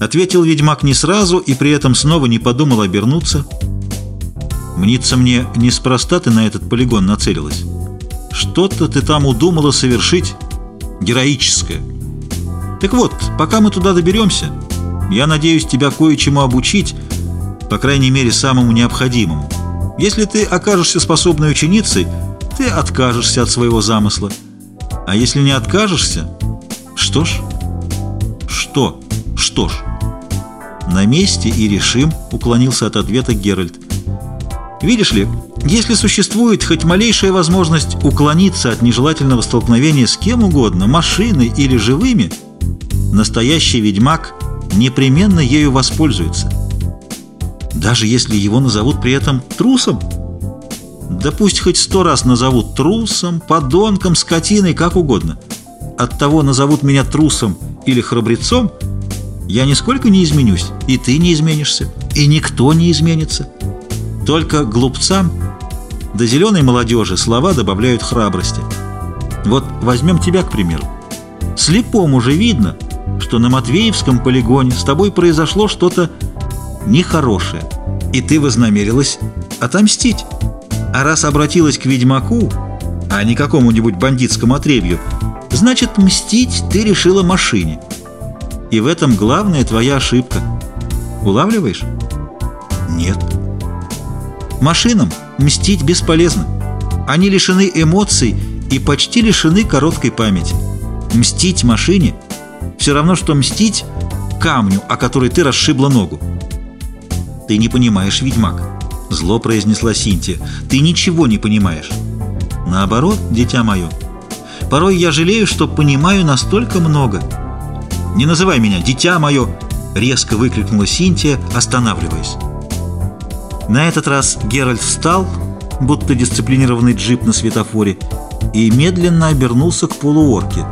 Ответил ведьмак не сразу и при этом снова не подумал обернуться. Мнится мне, неспроста ты на этот полигон нацелилась. Что-то ты там удумала совершить героическое. Так вот, пока мы туда доберемся, я надеюсь тебя кое-чему обучить, по крайней мере, самому необходимому. Если ты окажешься способной ученицей, ты откажешься от своего замысла. А если не откажешься, что ж? Что? Что ж? На месте и решим, уклонился от ответа Геральт. Видишь ли, если существует хоть малейшая возможность уклониться от нежелательного столкновения с кем угодно, машиной или живыми, настоящий ведьмак непременно ею воспользуется. Даже если его назовут при этом трусом. Да пусть хоть сто раз назовут трусом, подонком, скотиной, как угодно. От того назовут меня трусом или храбрецом, я нисколько не изменюсь, и ты не изменишься, и никто не изменится. Только глупцам да зеленой молодежи слова добавляют храбрости. Вот возьмем тебя, к примеру. Слепому же видно, что на Матвеевском полигоне с тобой произошло что-то нехорошее, и ты вознамерилась отомстить. А раз обратилась к ведьмаку, а не какому-нибудь бандитскому отребью, значит, мстить ты решила машине. И в этом главная твоя ошибка. Улавливаешь? Нет. Машинам мстить бесполезно. Они лишены эмоций и почти лишены короткой памяти. Мстить машине все равно, что мстить камню, о который ты расшибла ногу. «Ты не понимаешь, ведьмак», — зло произнесла Синтия. «Ты ничего не понимаешь». «Наоборот, дитя мое, порой я жалею, что понимаю настолько много». «Не называй меня, дитя мое!» — резко выкрикнула Синтия, останавливаясь. На этот раз Геральт встал, будто дисциплинированный джип на светофоре, и медленно обернулся к полуорке.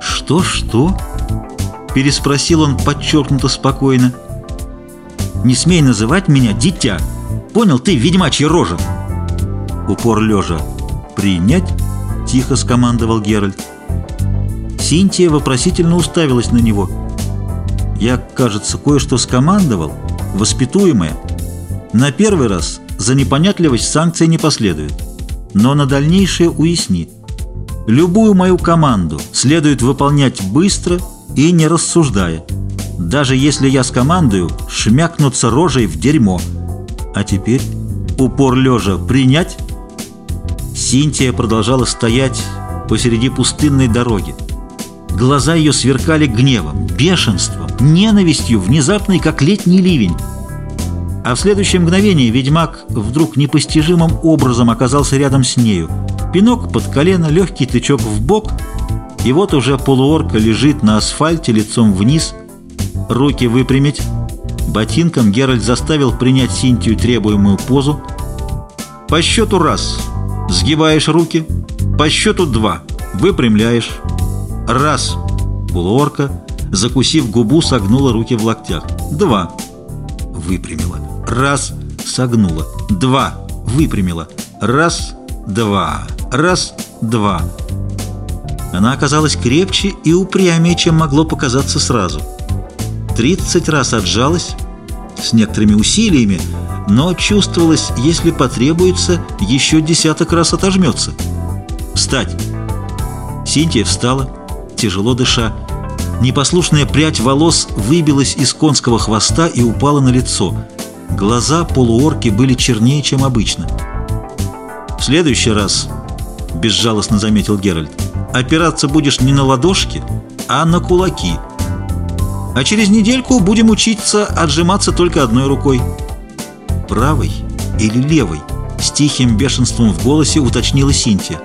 «Что-что?» — переспросил он подчеркнуто спокойно. Не смей называть меня дитя. Понял ты, ведьмачья рожа?» Упор лежа. «Принять?» — тихо скомандовал Геральт. Синтия вопросительно уставилась на него. «Я, кажется, кое-что скомандовал, воспитуемое. На первый раз за непонятливость санкции не последует, но на дальнейшее уясни. Любую мою команду следует выполнять быстро и не рассуждая. Даже если я скомандую, шмякнуться рожей в дерьмо. А теперь упор лежа принять? Синтия продолжала стоять посреди пустынной дороги. Глаза ее сверкали гневом, бешенством, ненавистью, внезапной, как летний ливень. А в следующее мгновение ведьмак вдруг непостижимым образом оказался рядом с нею. Пинок под колено, легкий тычок в бок, и вот уже полуорка лежит на асфальте лицом вниз – руки выпрямить. Ботинком Геральт заставил принять Синтию требуемую позу. По счету раз сгибаешь руки, по счету два выпрямляешь. Раз. Полуорка, закусив губу, согнула руки в локтях. Два. Выпрямила. Раз. Согнула. Два. Выпрямила. Раз. Два. Раз. Два. Она оказалась крепче и упрямее, чем могло показаться сразу. 30 раз отжалась, с некоторыми усилиями, но чувствовалось, если потребуется, еще десяток раз отожмется. «Встать!» Синтия встала, тяжело дыша. Непослушная прядь волос выбилась из конского хвоста и упала на лицо. Глаза полуорки были чернее, чем обычно. «В следующий раз», — безжалостно заметил Геральт, — «опираться будешь не на ладошки, а на кулаки». А через недельку будем учиться отжиматься только одной рукой. Правой или левой? С тихим бешенством в голосе уточнила Синтия.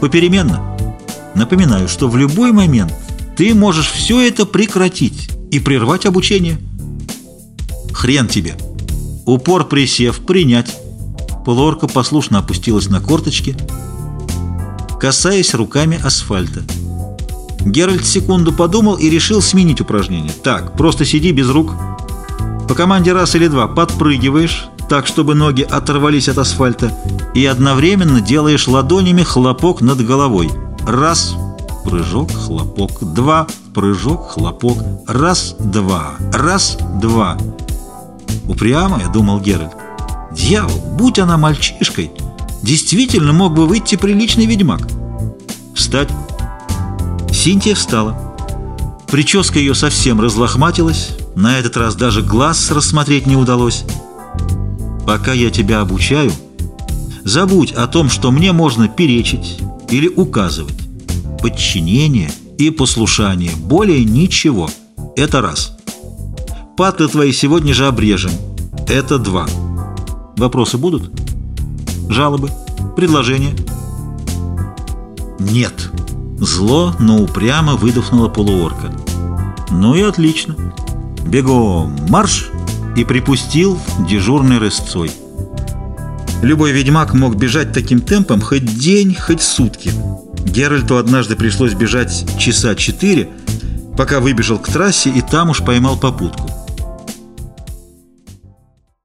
Попеременно. Напоминаю, что в любой момент ты можешь все это прекратить и прервать обучение. Хрен тебе. Упор присев, принять. Полуорка послушно опустилась на корточки, касаясь руками асфальта. Геральт секунду подумал и решил сменить упражнение. Так, просто сиди без рук. По команде раз или два подпрыгиваешь, так, чтобы ноги оторвались от асфальта, и одновременно делаешь ладонями хлопок над головой. Раз, прыжок, хлопок, два, прыжок, хлопок, раз, два, раз, два. Упрямая, думал Геральт. Дьявол, будь она мальчишкой, действительно мог бы выйти приличный ведьмак. Встать. Синтия встала. Прическа ее совсем разлохматилась, на этот раз даже глаз рассмотреть не удалось. «Пока я тебя обучаю, забудь о том, что мне можно перечить или указывать. Подчинение и послушание, более ничего. Это раз. Патлы твои сегодня же обрежем. Это два. Вопросы будут? Жалобы? Предложения?» «Нет». Зло, но упрямо выдохнула полуорка. «Ну и отлично. Бегом марш!» и припустил дежурной рысцой. Любой ведьмак мог бежать таким темпом хоть день, хоть сутки. Геральту однажды пришлось бежать часа четыре, пока выбежал к трассе и там уж поймал попутку.